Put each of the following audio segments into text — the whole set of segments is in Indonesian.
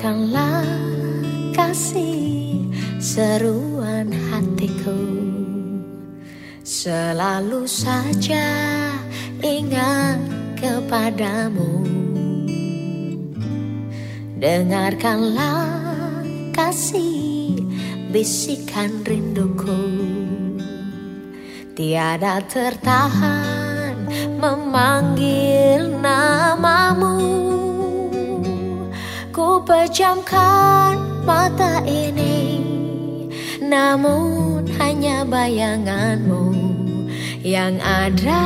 Dengarkanlah kasih seruan hatiku. Selalu saja ingat kepadamu. Dengarkanlah kasih bisikan rinduku. Tiada tertahan memanggil namamu Ku pejamkan mata ini Namun hanya bayanganmu Yang ada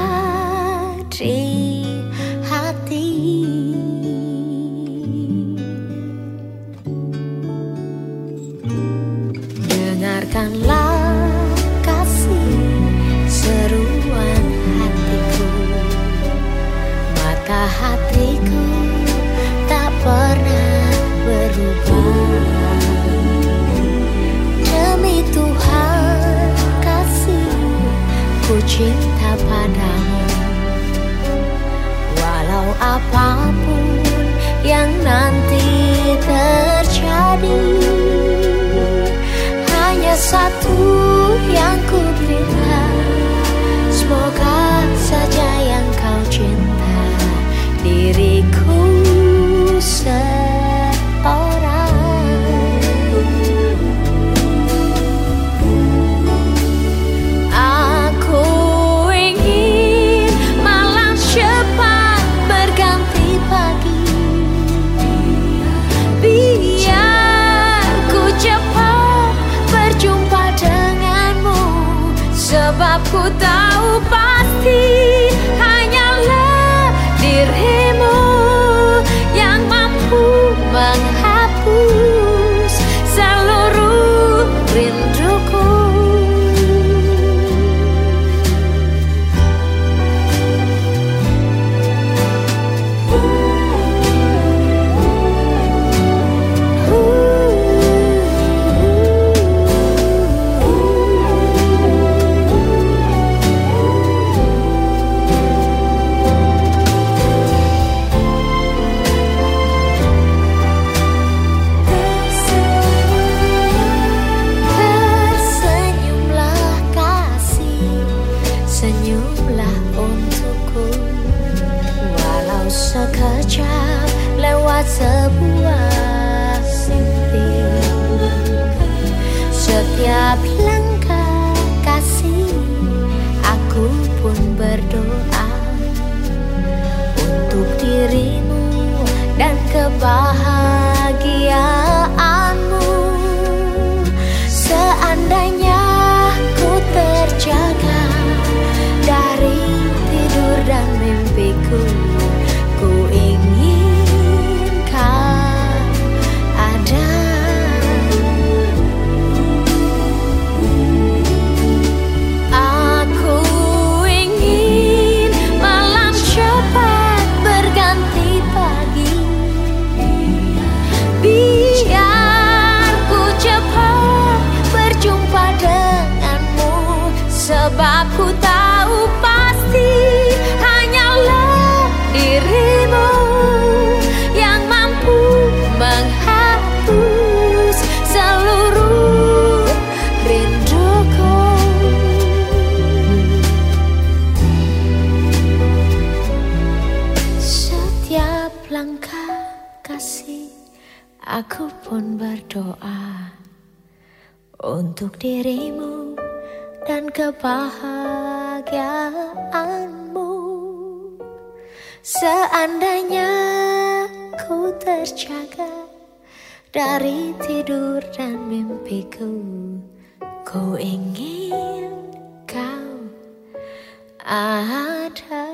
di cinta padamu. Walau apa pun yang nanti terjadi Hanya satu yang ku minta Semoga Sebab sebuah mimpi Setiap langkah kasih, aku pun berdoa Untuk dirimu dan kebahagiaanmu. Seandainya ku terjaga dari tidur dan mimpiku Biar ku cepat berjumpa denganmu. Sebab ku tahu pasti hanyalah dirimu Yang mampu menghapus seluruh rinduku. Setiap langkah kasih Aku pun berdoa Untuk dirimu dan kebahagiaanmu. Seandainya ku terjaga Dari tidur dan mimpiku Ku ingin kau ada